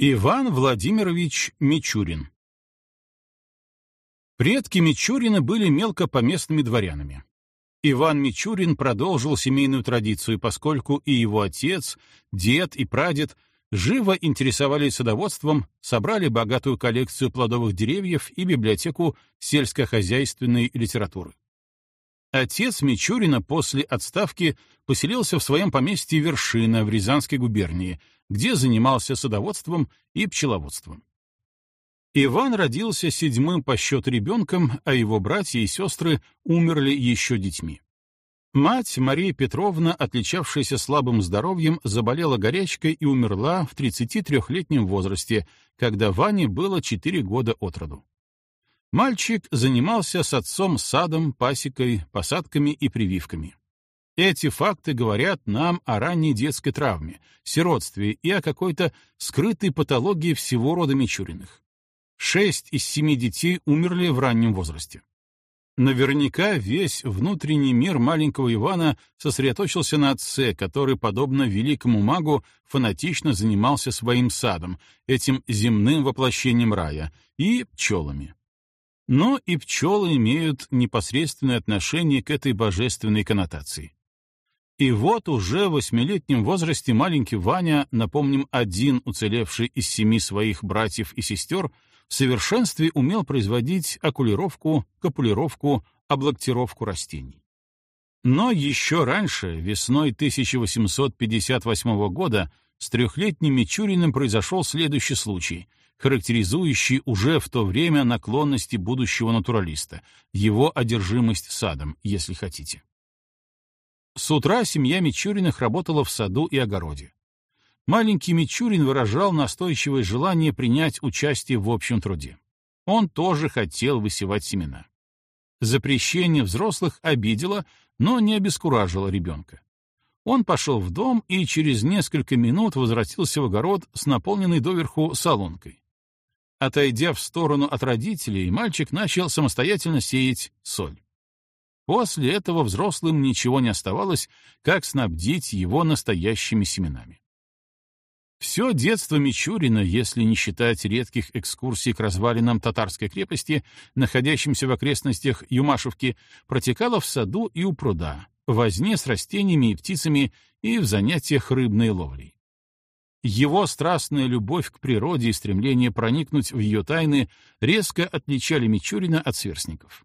Иван Владимирович Мичурин Предки Мичурина были мелкопоместными дворянами. Иван Мичурин продолжил семейную традицию, поскольку и его отец, дед и прадед живо интересовались садоводством, собрали богатую коллекцию плодовых деревьев и библиотеку сельскохозяйственной литературы. Отец Мичурина после отставки поселился в своем поместье Вершина в Рязанской губернии, где занимался садоводством и пчеловодством. Иван родился седьмым по счету ребенком, а его братья и сестры умерли еще детьми. Мать Мария Петровна, отличавшаяся слабым здоровьем, заболела горячкой и умерла в 33-летнем возрасте, когда Ване было 4 года от роду. Мальчик занимался с отцом садом, пасекой, посадками и прививками. Эти факты говорят нам о ранней детской травме, сиротстве и о какой-то скрытой патологии всего рода Мичуриных. Шесть из семи детей умерли в раннем возрасте. Наверняка весь внутренний мир маленького Ивана сосредоточился на отце, который, подобно великому магу, фанатично занимался своим садом, этим земным воплощением рая, и пчелами. Но и пчелы имеют непосредственное отношение к этой божественной коннотации. И вот уже в восьмилетнем возрасте маленький Ваня, напомним, один уцелевший из семи своих братьев и сестер, в совершенстве умел производить окулировку, копулировку, облактировку растений. Но еще раньше, весной 1858 года, с трехлетним Мичуриным произошел следующий случай, характеризующий уже в то время наклонности будущего натуралиста, его одержимость садом, если хотите. С утра семья Мичуриных работала в саду и огороде. Маленький Мичурин выражал настойчивое желание принять участие в общем труде. Он тоже хотел высевать семена. Запрещение взрослых обидело, но не обескуражило ребенка. Он пошел в дом и через несколько минут возвратился в огород с наполненной доверху солонкой. Отойдя в сторону от родителей, мальчик начал самостоятельно сеять соль. После этого взрослым ничего не оставалось, как снабдить его настоящими семенами. Все детство Мичурина, если не считать редких экскурсий к развалинам татарской крепости, находящимся в окрестностях Юмашевки, протекало в саду и у пруда, в возне с растениями и птицами и в занятиях рыбной ловлей. Его страстная любовь к природе и стремление проникнуть в ее тайны резко отличали Мичурина от сверстников.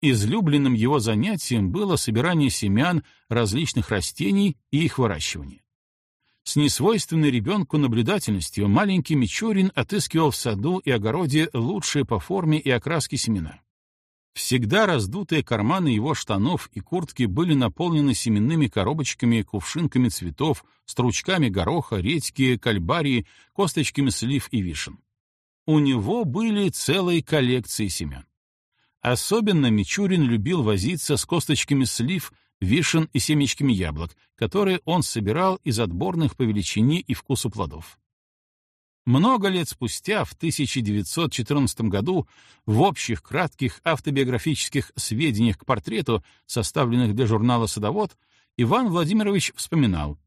Излюбленным его занятием было собирание семян различных растений и их выращивание. С несвойственной ребенку наблюдательностью маленький Мичурин отыскивал в саду и огороде лучшие по форме и окраске семена. Всегда раздутые карманы его штанов и куртки были наполнены семенными коробочками, кувшинками цветов, стручками гороха, редьки, кальбарии, косточками слив и вишен. У него были целые коллекции семян. Особенно Мичурин любил возиться с косточками слив, вишен и семечками яблок, которые он собирал из отборных по величине и вкусу плодов. Много лет спустя, в 1914 году, в общих кратких автобиографических сведениях к портрету, составленных для журнала «Садовод», Иван Владимирович вспоминал,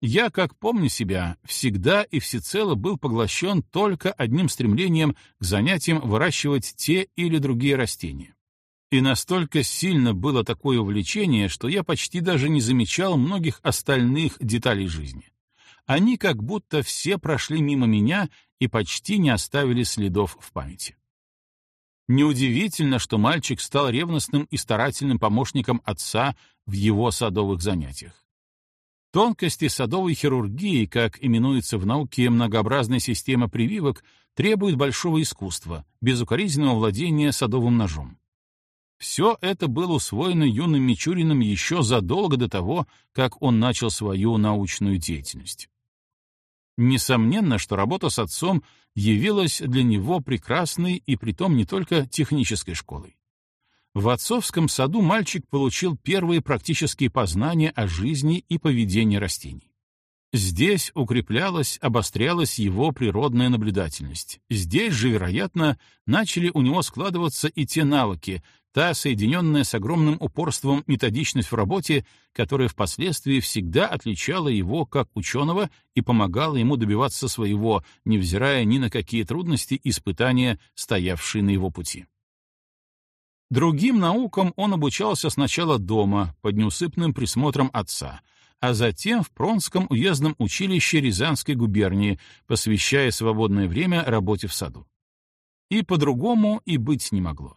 я, как помню себя, всегда и всецело был поглощен только одним стремлением к занятиям выращивать те или другие растения. И настолько сильно было такое увлечение, что я почти даже не замечал многих остальных деталей жизни. Они как будто все прошли мимо меня и почти не оставили следов в памяти. Неудивительно, что мальчик стал ревностным и старательным помощником отца в его садовых занятиях. Тонкости садовой хирургии, как именуется в науке многообразная система прививок, требуют большого искусства, безукоризненного владения садовым ножом. Все это было усвоено юным Мичуриным еще задолго до того, как он начал свою научную деятельность. Несомненно, что работа с отцом явилась для него прекрасной и притом не только технической школой. В отцовском саду мальчик получил первые практические познания о жизни и поведении растений. Здесь укреплялась, обострялась его природная наблюдательность. Здесь же, вероятно, начали у него складываться и те навыки, та соединенная с огромным упорством методичность в работе, которая впоследствии всегда отличала его как ученого и помогала ему добиваться своего, невзирая ни на какие трудности и испытания, стоявшие на его пути. Другим наукам он обучался сначала дома, под неусыпным присмотром отца, а затем в Пронском уездном училище Рязанской губернии, посвящая свободное время работе в саду. И по-другому и быть не могло.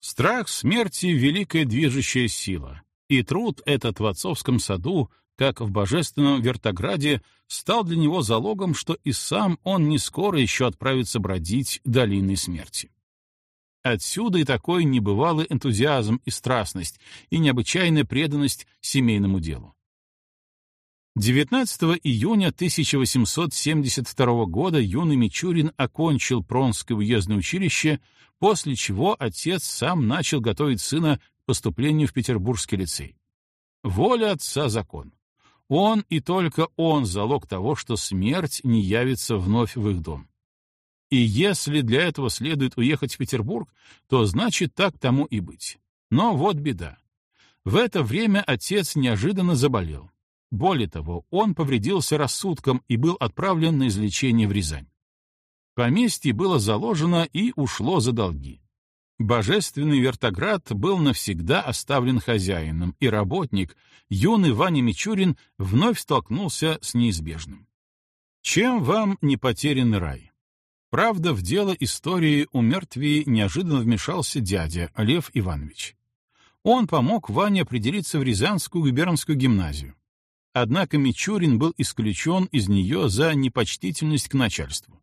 Страх смерти — великая движущая сила, и труд этот в отцовском саду, как в божественном Вертограде, стал для него залогом, что и сам он не скоро еще отправится бродить долиной смерти. Отсюда и такой небывалый энтузиазм и страстность, и необычайная преданность семейному делу. 19 июня 1872 года юный Мичурин окончил Пронское уездное училище, после чего отец сам начал готовить сына к поступлению в Петербургский лицей. Воля отца — закон. Он и только он залог того, что смерть не явится вновь в их дом. И если для этого следует уехать в Петербург, то значит так тому и быть. Но вот беда. В это время отец неожиданно заболел. Более того, он повредился рассудком и был отправлен на излечение в Рязань. Поместье было заложено и ушло за долги. Божественный вертоград был навсегда оставлен хозяином, и работник, юный Ваня Мичурин, вновь столкнулся с неизбежным. Чем вам не потерян рай? Правда, в дело истории у мертвей неожиданно вмешался дядя Лев Иванович. Он помог Ване определиться в Рязанскую губернскую гимназию. Однако Мичурин был исключен из нее за непочтительность к начальству.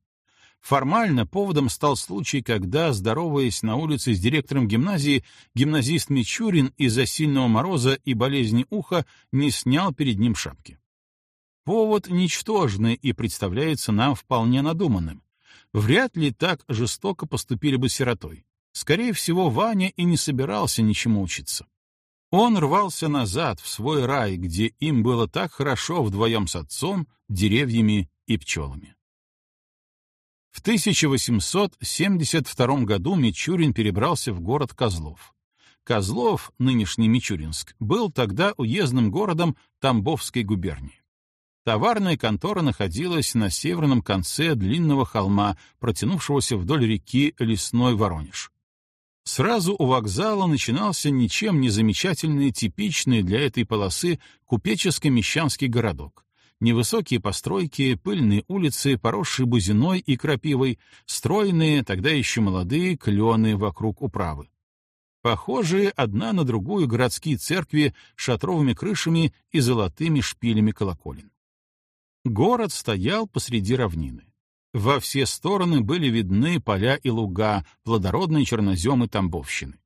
Формально поводом стал случай, когда, здороваясь на улице с директором гимназии, гимназист Мичурин из-за сильного мороза и болезни уха не снял перед ним шапки. Повод ничтожный и представляется нам вполне надуманным. Вряд ли так жестоко поступили бы сиротой. Скорее всего, Ваня и не собирался ничему учиться. Он рвался назад, в свой рай, где им было так хорошо вдвоем с отцом, деревьями и пчелами. В 1872 году Мичурин перебрался в город Козлов. Козлов, нынешний Мичуринск, был тогда уездным городом Тамбовской губернии. Товарная контора находилась на северном конце длинного холма, протянувшегося вдоль реки Лесной Воронеж. Сразу у вокзала начинался ничем не замечательный, типичный для этой полосы купеческо-мещанский городок. Невысокие постройки, пыльные улицы, поросшие бузиной и крапивой, стройные, тогда еще молодые, клены вокруг управы. Похожие одна на другую городские церкви шатровыми крышами и золотыми шпилями колоколен. Город стоял посреди равнины. Во все стороны были видны поля и луга, плодородные черноземы Тамбовщины.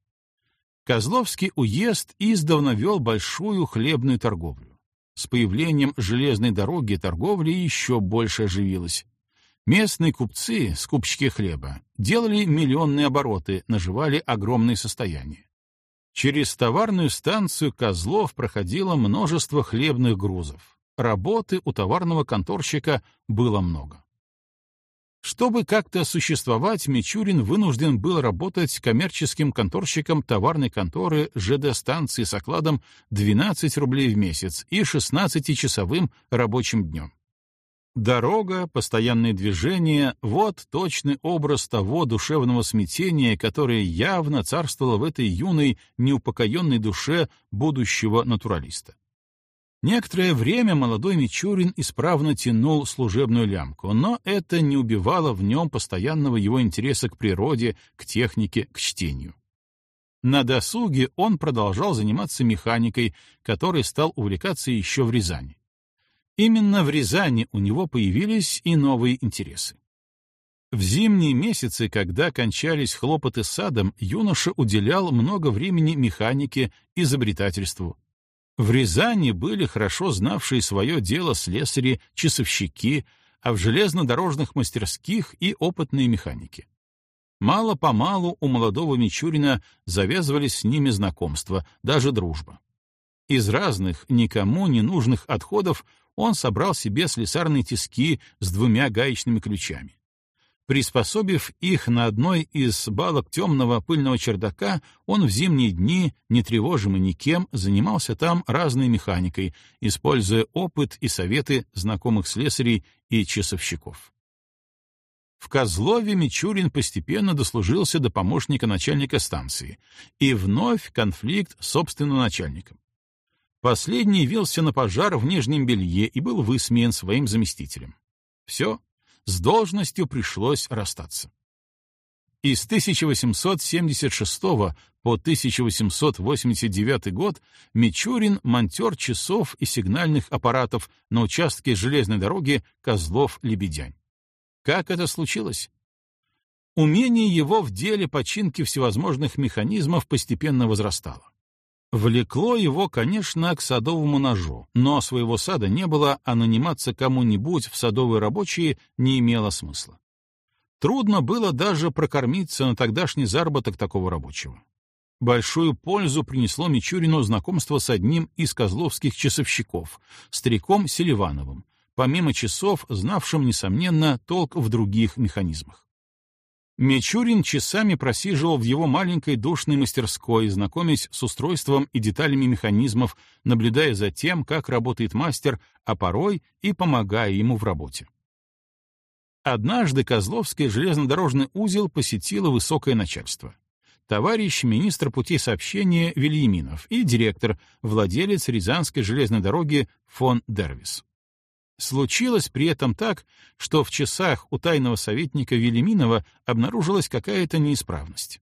Козловский уезд издавна вел большую хлебную торговлю. С появлением железной дороги торговля еще больше оживилась. Местные купцы, скупщики хлеба, делали миллионные обороты, наживали огромные состояния. Через товарную станцию Козлов проходило множество хлебных грузов. Работы у товарного конторщика было много. Чтобы как-то существовать, Мичурин вынужден был работать коммерческим конторщиком товарной конторы ЖД-станции с окладом 12 рублей в месяц и 16-часовым рабочим днем. Дорога, постоянное движение — вот точный образ того душевного смятения, которое явно царствовало в этой юной, неупокоенной душе будущего натуралиста. Некоторое время молодой Мичурин исправно тянул служебную лямку, но это не убивало в нем постоянного его интереса к природе, к технике, к чтению. На досуге он продолжал заниматься механикой, которой стал увлекаться еще в Рязани. Именно в Рязани у него появились и новые интересы. В зимние месяцы, когда кончались хлопоты садом, юноша уделял много времени механике, изобретательству, в Рязани были хорошо знавшие свое дело слесари, часовщики, а в железнодорожных мастерских и опытные механики. Мало-помалу у молодого Мичурина завязывались с ними знакомства, даже дружба. Из разных, никому не нужных отходов он собрал себе слесарные тиски с двумя гаечными ключами. Приспособив их на одной из балок темного пыльного чердака, он в зимние дни, не тревожимый никем, занимался там разной механикой, используя опыт и советы знакомых слесарей и часовщиков. В Козлове Мичурин постепенно дослужился до помощника начальника станции, и вновь конфликт с собственным начальником. Последний явился на пожар в нижнем белье и был высмеян своим заместителем. Все, с должностью пришлось расстаться. И с 1876 по 1889 год Мичурин — монтер часов и сигнальных аппаратов на участке железной дороги Козлов-Лебедянь. Как это случилось? Умение его в деле починки всевозможных механизмов постепенно возрастало. Влекло его, конечно, к садовому ножу, но своего сада не было, а наниматься кому-нибудь в садовые рабочие не имело смысла. Трудно было даже прокормиться на тогдашний заработок такого рабочего. Большую пользу принесло Мичурину знакомство с одним из козловских часовщиков, стариком Селивановым, помимо часов, знавшим, несомненно, толк в других механизмах. Мичурин часами просиживал в его маленькой душной мастерской, знакомясь с устройством и деталями механизмов, наблюдая за тем, как работает мастер, а порой и помогая ему в работе. Однажды Козловский железнодорожный узел посетило высокое начальство. Товарищ министр путей сообщения Вильяминов и директор, владелец Рязанской железной дороги фон Дервис. Случилось при этом так, что в часах у тайного советника Велиминова обнаружилась какая-то неисправность.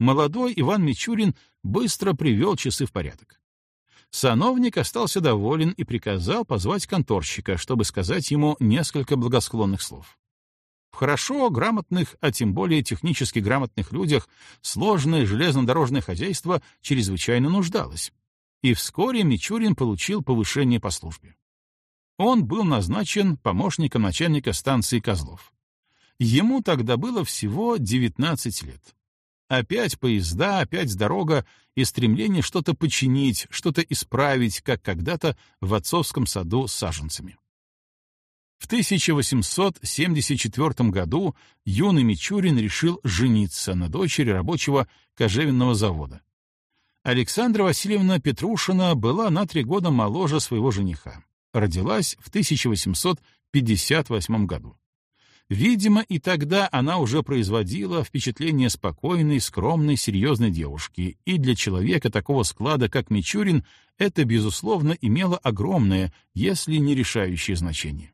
Молодой Иван Мичурин быстро привел часы в порядок. Сановник остался доволен и приказал позвать конторщика, чтобы сказать ему несколько благосклонных слов. В хорошо грамотных, а тем более технически грамотных людях сложное железнодорожное хозяйство чрезвычайно нуждалось. И вскоре Мичурин получил повышение по службе он был назначен помощником начальника станции Козлов. Ему тогда было всего 19 лет. Опять поезда, опять дорога и стремление что-то починить, что-то исправить, как когда-то в отцовском саду с саженцами. В 1874 году юный Мичурин решил жениться на дочери рабочего кожевенного завода. Александра Васильевна Петрушина была на три года моложе своего жениха родилась в 1858 году. Видимо, и тогда она уже производила впечатление спокойной, скромной, серьезной девушки, и для человека такого склада, как Мичурин, это, безусловно, имело огромное, если не решающее значение.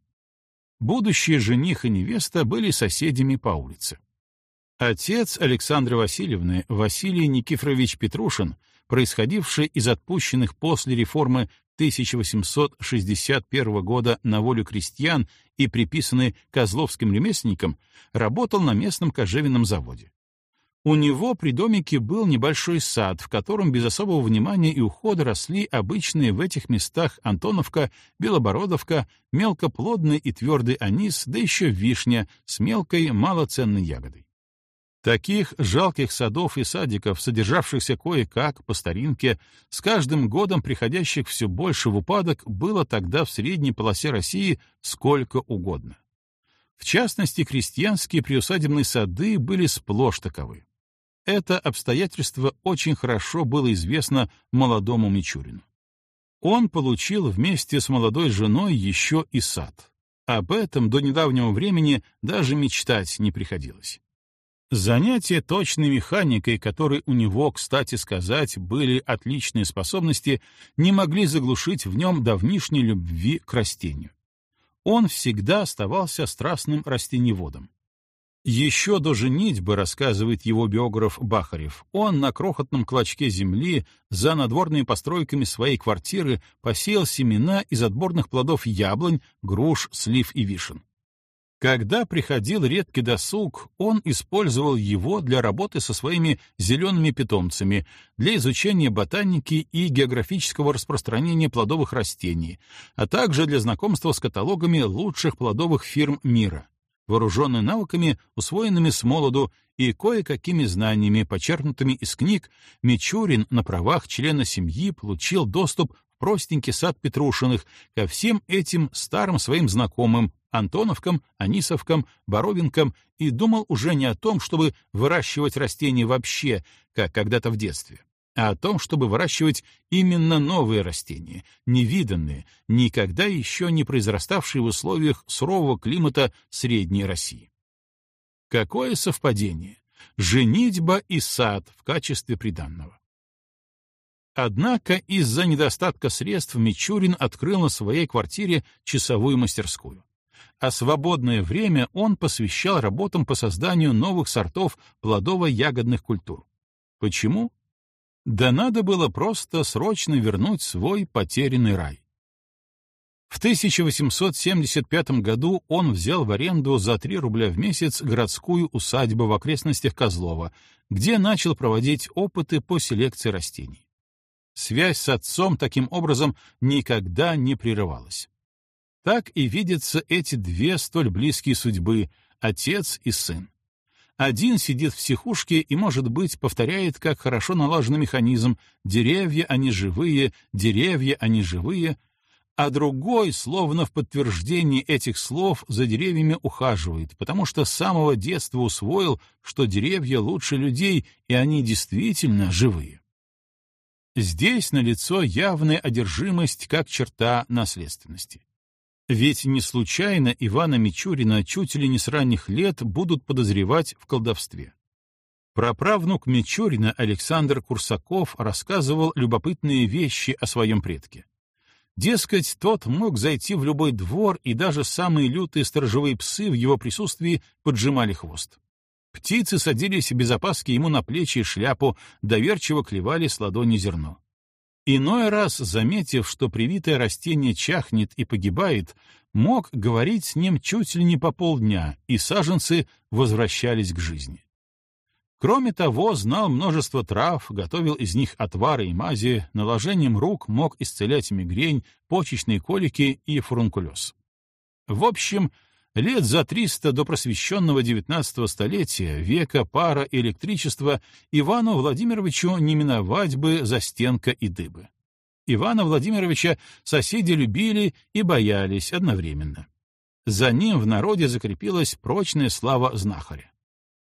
Будущие жених и невеста были соседями по улице. Отец Александры Васильевны, Василий Никифорович Петрушин, происходивший из отпущенных после реформы 1861 года на волю крестьян и приписанный козловским ремесленникам, работал на местном кожевенном заводе. У него при домике был небольшой сад, в котором без особого внимания и ухода росли обычные в этих местах Антоновка, Белобородовка, мелкоплодный и твердый анис, да еще вишня с мелкой малоценной ягодой. Таких жалких садов и садиков, содержавшихся кое-как по старинке, с каждым годом приходящих все больше в упадок, было тогда в средней полосе России сколько угодно. В частности, крестьянские приусадебные сады были сплошь таковы. Это обстоятельство очень хорошо было известно молодому Мичурину. Он получил вместе с молодой женой еще и сад. Об этом до недавнего времени даже мечтать не приходилось. Занятия точной механикой, которые у него, кстати сказать, были отличные способности, не могли заглушить в нем давнишней любви к растению. Он всегда оставался страстным растеневодом. Еще до женитьбы, рассказывает его биограф Бахарев, он на крохотном клочке земли за надворными постройками своей квартиры посеял семена из отборных плодов яблонь, груш, слив и вишен. Когда приходил редкий досуг, он использовал его для работы со своими зелеными питомцами, для изучения ботаники и географического распространения плодовых растений, а также для знакомства с каталогами лучших плодовых фирм мира, вооруженный науками, усвоенными с молоду и кое-какими знаниями, почерпнутыми из книг, Мичурин на правах члена семьи получил доступ в простенький сад Петрушиных ко всем этим старым своим знакомым, Антоновкам, Анисовкам, Боровинкам и думал уже не о том, чтобы выращивать растения вообще, как когда-то в детстве, а о том, чтобы выращивать именно новые растения, невиданные, никогда еще не произраставшие в условиях сурового климата Средней России. Какое совпадение! Женитьба и сад в качестве приданного. Однако из-за недостатка средств Мичурин открыл на своей квартире часовую мастерскую. А свободное время он посвящал работам по созданию новых сортов плодово-ягодных культур. Почему? Да надо было просто срочно вернуть свой потерянный рай. В 1875 году он взял в аренду за 3 рубля в месяц городскую усадьбу в окрестностях Козлова, где начал проводить опыты по селекции растений. Связь с отцом таким образом никогда не прерывалась. Так и видятся эти две столь близкие судьбы — отец и сын. Один сидит в психушке и, может быть, повторяет, как хорошо налажен механизм «деревья, они живые, деревья, они живые», а другой, словно в подтверждении этих слов, за деревьями ухаживает, потому что с самого детства усвоил, что деревья лучше людей, и они действительно живые. Здесь налицо явная одержимость как черта наследственности. Ведь не случайно Ивана Мичурина чуть ли не с ранних лет будут подозревать в колдовстве. Праправнук Мичурина Александр Курсаков рассказывал любопытные вещи о своем предке. Дескать, тот мог зайти в любой двор, и даже самые лютые сторожевые псы в его присутствии поджимали хвост. Птицы садились без опаски ему на плечи и шляпу, доверчиво клевали с ладони зерно. Иной раз, заметив, что привитое растение чахнет и погибает, мог говорить с ним чуть ли не по полдня, и саженцы возвращались к жизни. Кроме того, знал множество трав, готовил из них отвары и мази, наложением рук мог исцелять мигрень, почечные колики и фурункулез. В общем, Лет за 300 до просвещенного XIX столетия, века пара и электричества, Ивану Владимировичу не миновать бы застенка и дыбы. Ивана Владимировича соседи любили и боялись одновременно. За ним в народе закрепилась прочная слава знахаря.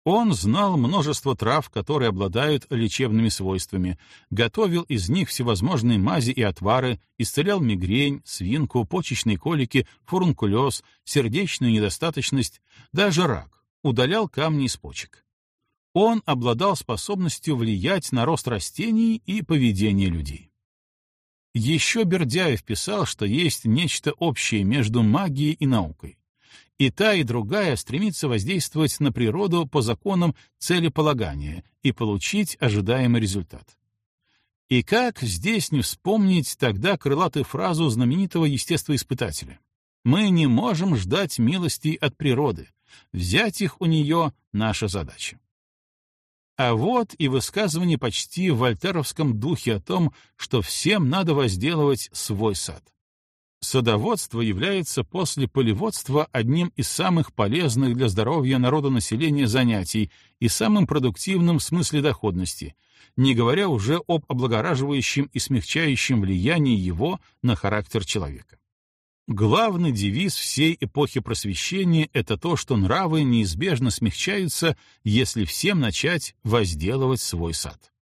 Он знал множество трав, которые обладают лечебными свойствами, готовил из них всевозможные мази и отвары, исцелял мигрень, свинку, почечные колики, фурункулез, сердечную недостаточность, даже рак, удалял камни из почек. Он обладал способностью влиять на рост растений и поведение людей. Еще Бердяев писал, что есть нечто общее между магией и наукой. И та, и другая стремится воздействовать на природу по законам целеполагания и получить ожидаемый результат. И как здесь не вспомнить тогда крылатую фразу знаменитого естествоиспытателя? «Мы не можем ждать милостей от природы. Взять их у нее — наша задача». А вот и высказывание почти в вольтеровском духе о том, что всем надо возделывать свой сад. Садоводство является после полеводства одним из самых полезных для здоровья народонаселения занятий и самым продуктивным в смысле доходности, не говоря уже об облагораживающем и смягчающем влиянии его на характер человека. Главный девиз всей эпохи просвещения — это то, что нравы неизбежно смягчаются, если всем начать возделывать свой сад.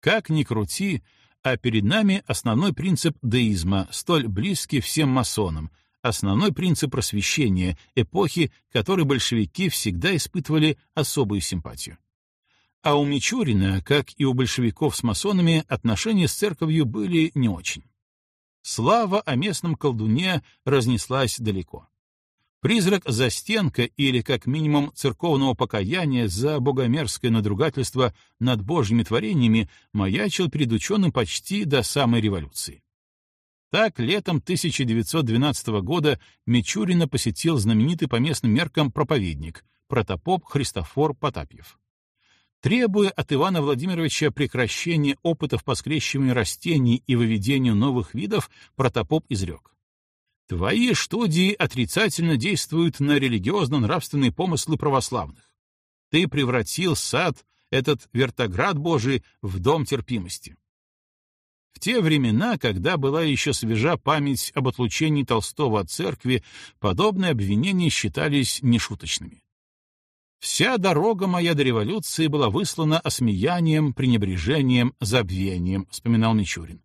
Как ни крути, а перед нами основной принцип деизма, столь близкий всем масонам, основной принцип просвещения, эпохи, которой большевики всегда испытывали особую симпатию. А у Мичурина, как и у большевиков с масонами, отношения с церковью были не очень. Слава о местном колдуне разнеслась далеко. Призрак застенка или, как минимум, церковного покаяния за богомерзкое надругательство над божьими творениями маячил перед ученым почти до самой революции. Так, летом 1912 года Мичурина посетил знаменитый по местным меркам проповедник, протопоп Христофор Потапьев. Требуя от Ивана Владимировича прекращения опытов по скрещиванию растений и выведению новых видов, протопоп изрек. Твои студии отрицательно действуют на религиозно-нравственные помыслы православных. Ты превратил сад, этот вертоград Божий, в дом терпимости. В те времена, когда была еще свежа память об отлучении Толстого от церкви, подобные обвинения считались нешуточными. Вся дорога моя до революции была выслана осмеянием, пренебрежением, забвением, вспоминал Мичурин.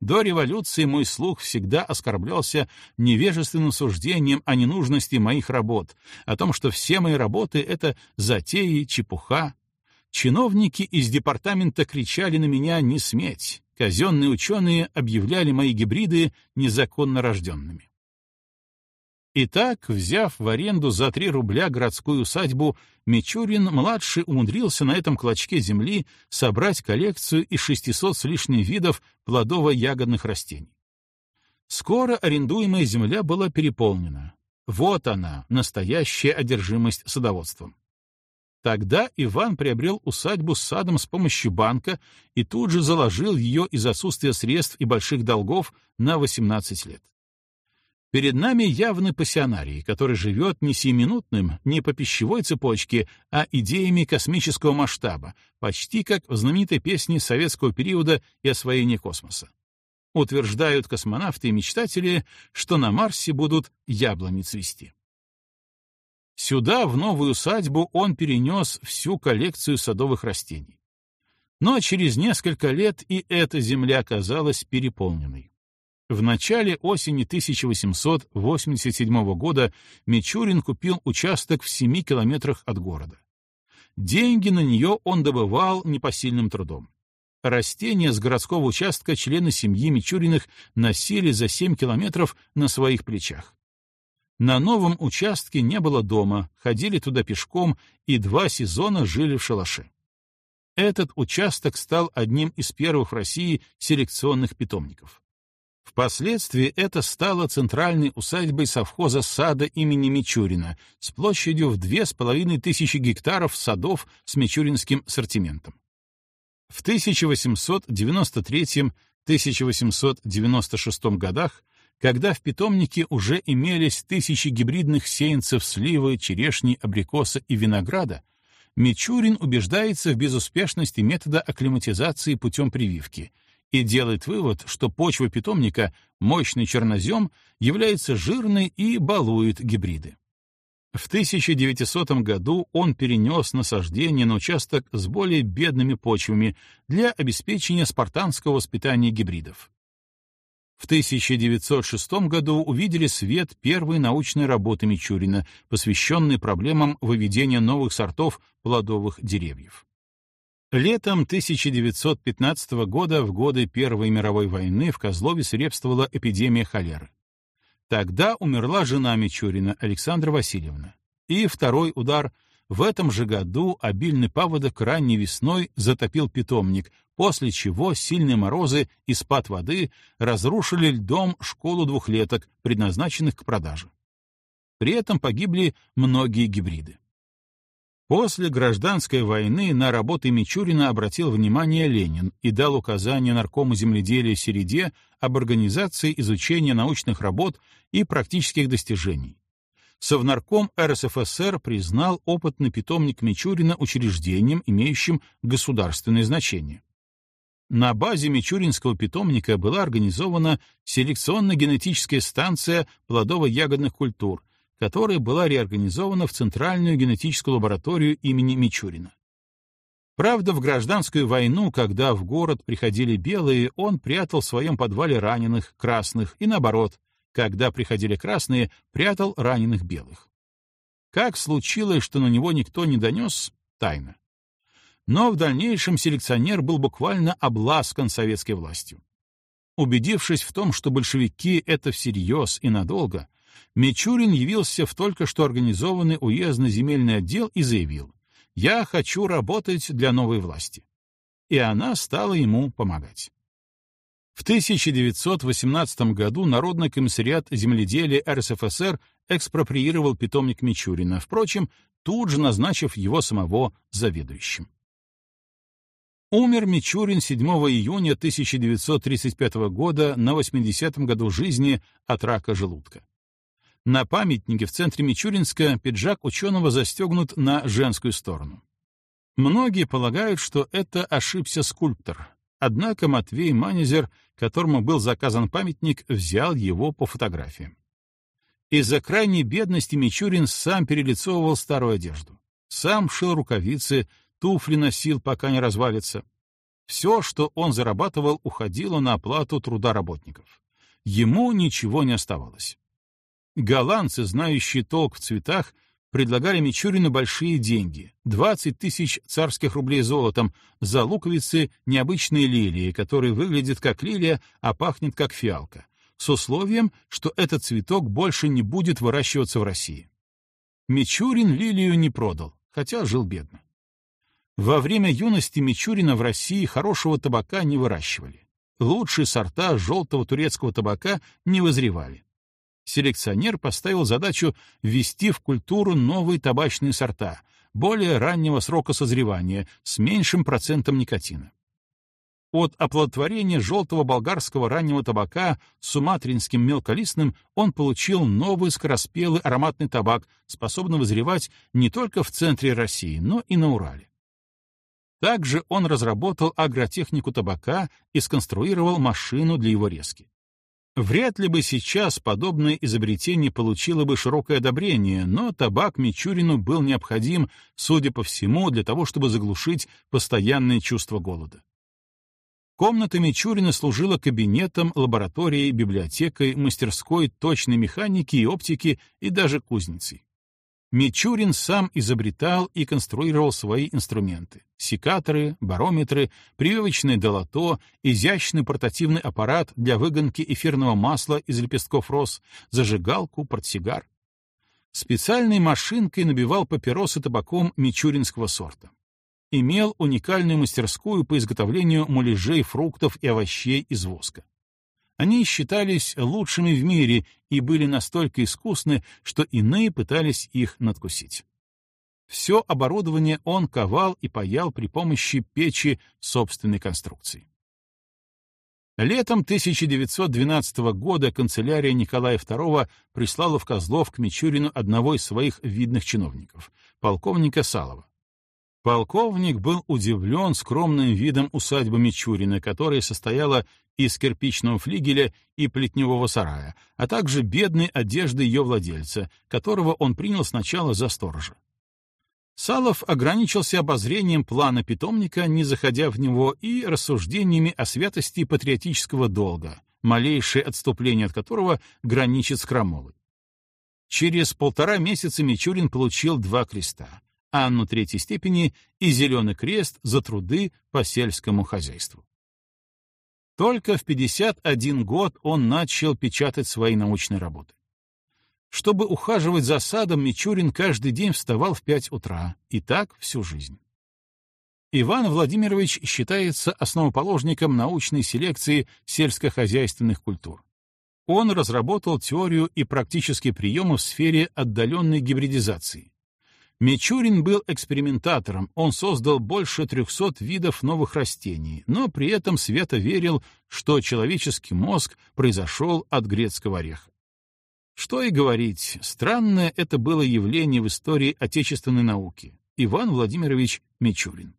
До революции мой слух всегда оскорблялся невежественным суждением о ненужности моих работ, о том, что все мои работы — это затеи, чепуха. Чиновники из департамента кричали на меня «не сметь», казенные ученые объявляли мои гибриды незаконно рожденными. Итак, взяв в аренду за 3 рубля городскую усадьбу, Мичурин-младший умудрился на этом клочке земли собрать коллекцию из 600 с лишним видов плодово-ягодных растений. Скоро арендуемая земля была переполнена. Вот она, настоящая одержимость садоводством. Тогда Иван приобрел усадьбу с садом с помощью банка и тут же заложил ее из отсутствия средств и больших долгов на 18 лет. Перед нами явный пассионарий, который живет не сиюминутным, не по пищевой цепочке, а идеями космического масштаба, почти как в знаменитой песне советского периода и освоения космоса. Утверждают космонавты и мечтатели, что на Марсе будут яблони цвести. Сюда, в новую усадьбу, он перенес всю коллекцию садовых растений. Но через несколько лет и эта земля оказалась переполненной. В начале осени 1887 года Мичурин купил участок в 7 километрах от города. Деньги на нее он добывал непосильным трудом. Растения с городского участка члены семьи Мичуриных носили за 7 километров на своих плечах. На новом участке не было дома, ходили туда пешком и два сезона жили в шалаше. Этот участок стал одним из первых в России селекционных питомников. Впоследствии это стало центральной усадьбой совхоза сада имени Мичурина с площадью в две с половиной тысячи гектаров садов с мичуринским ассортиментом. В 1893-1896 годах, когда в питомнике уже имелись тысячи гибридных сеянцев сливы, черешни, абрикоса и винограда, Мичурин убеждается в безуспешности метода акклиматизации путем прививки — и делает вывод, что почва питомника, мощный чернозем, является жирной и балует гибриды. В 1900 году он перенес насаждение на участок с более бедными почвами для обеспечения спартанского воспитания гибридов. В 1906 году увидели свет первые научные работы Мичурина, посвященные проблемам выведения новых сортов плодовых деревьев. Летом 1915 года, в годы Первой мировой войны, в Козлове свирепствовала эпидемия холеры. Тогда умерла жена Мичурина, Александра Васильевна. И второй удар — в этом же году обильный паводок ранней весной затопил питомник, после чего сильные морозы и спад воды разрушили льдом школу двухлеток, предназначенных к продаже. При этом погибли многие гибриды. После гражданской войны на работы Мичурина обратил внимание Ленин и дал указание наркому земледелия Середе об организации изучения научных работ и практических достижений. Совнарком РСФСР признал опытный питомник Мичурина учреждением, имеющим государственное значение. На базе Мичуринского питомника была организована селекционно-генетическая станция плодово-ягодных культур, которая была реорганизована в Центральную генетическую лабораторию имени Мичурина. Правда, в гражданскую войну, когда в город приходили белые, он прятал в своем подвале раненых, красных, и наоборот, когда приходили красные, прятал раненых белых. Как случилось, что на него никто не донес — тайна. Но в дальнейшем селекционер был буквально обласкан советской властью. Убедившись в том, что большевики — это всерьез и надолго, Мичурин явился в только что организованный уездный земельный отдел и заявил «Я хочу работать для новой власти». И она стала ему помогать. В 1918 году Народный комиссариат земледелия РСФСР экспроприировал питомник Мичурина, впрочем, тут же назначив его самого заведующим. Умер Мичурин 7 июня 1935 года на 80-м году жизни от рака желудка. На памятнике в центре Мичуринска пиджак ученого застегнут на женскую сторону. Многие полагают, что это ошибся скульптор. Однако Матвей Манезер, которому был заказан памятник, взял его по фотографиям. Из-за крайней бедности Мичурин сам перелицовывал старую одежду. Сам шил рукавицы, туфли носил, пока не развалится. Все, что он зарабатывал, уходило на оплату труда работников. Ему ничего не оставалось. Голландцы, знающие толк в цветах, предлагали Мичурину большие деньги — 20 тысяч царских рублей золотом за луковицы необычной лилии, которые выглядят как лилия, а пахнет как фиалка, с условием, что этот цветок больше не будет выращиваться в России. Мичурин лилию не продал, хотя жил бедно. Во время юности Мичурина в России хорошего табака не выращивали. Лучшие сорта желтого турецкого табака не вызревали селекционер поставил задачу ввести в культуру новые табачные сорта, более раннего срока созревания, с меньшим процентом никотина. От оплодотворения желтого болгарского раннего табака с суматринским мелколистным он получил новый скороспелый ароматный табак, способный вызревать не только в центре России, но и на Урале. Также он разработал агротехнику табака и сконструировал машину для его резки. Вряд ли бы сейчас подобное изобретение получило бы широкое одобрение, но табак Мичурину был необходим, судя по всему, для того, чтобы заглушить постоянное чувство голода. Комната Мичурина служила кабинетом, лабораторией, библиотекой, мастерской точной механики и оптики и даже кузницей. Мичурин сам изобретал и конструировал свои инструменты — секаторы, барометры, прививочное долото, изящный портативный аппарат для выгонки эфирного масла из лепестков роз, зажигалку, портсигар. Специальной машинкой набивал папиросы табаком мичуринского сорта. Имел уникальную мастерскую по изготовлению муляжей фруктов и овощей из воска. Они считались лучшими в мире и были настолько искусны, что иные пытались их надкусить. Все оборудование он ковал и паял при помощи печи собственной конструкции. Летом 1912 года канцелярия Николая II прислала в Козлов к Мичурину одного из своих видных чиновников, полковника Салова. Полковник был удивлен скромным видом усадьбы Мичурина, которая состояла из кирпичного флигеля и плетневого сарая, а также бедной одежды ее владельца, которого он принял сначала за сторожа. Салов ограничился обозрением плана питомника, не заходя в него, и рассуждениями о святости патриотического долга, малейшее отступление от которого граничит с крамолой. Через полтора месяца Мичурин получил два креста — Анну третьей степени и Зеленый крест за труды по сельскому хозяйству. Только в 51 год он начал печатать свои научные работы. Чтобы ухаживать за садом, Мичурин каждый день вставал в 5 утра, и так всю жизнь. Иван Владимирович считается основоположником научной селекции сельскохозяйственных культур. Он разработал теорию и практические приемы в сфере отдаленной гибридизации, Мичурин был экспериментатором, он создал больше 300 видов новых растений, но при этом свято верил, что человеческий мозг произошел от грецкого ореха. Что и говорить, странное это было явление в истории отечественной науки. Иван Владимирович Мичурин.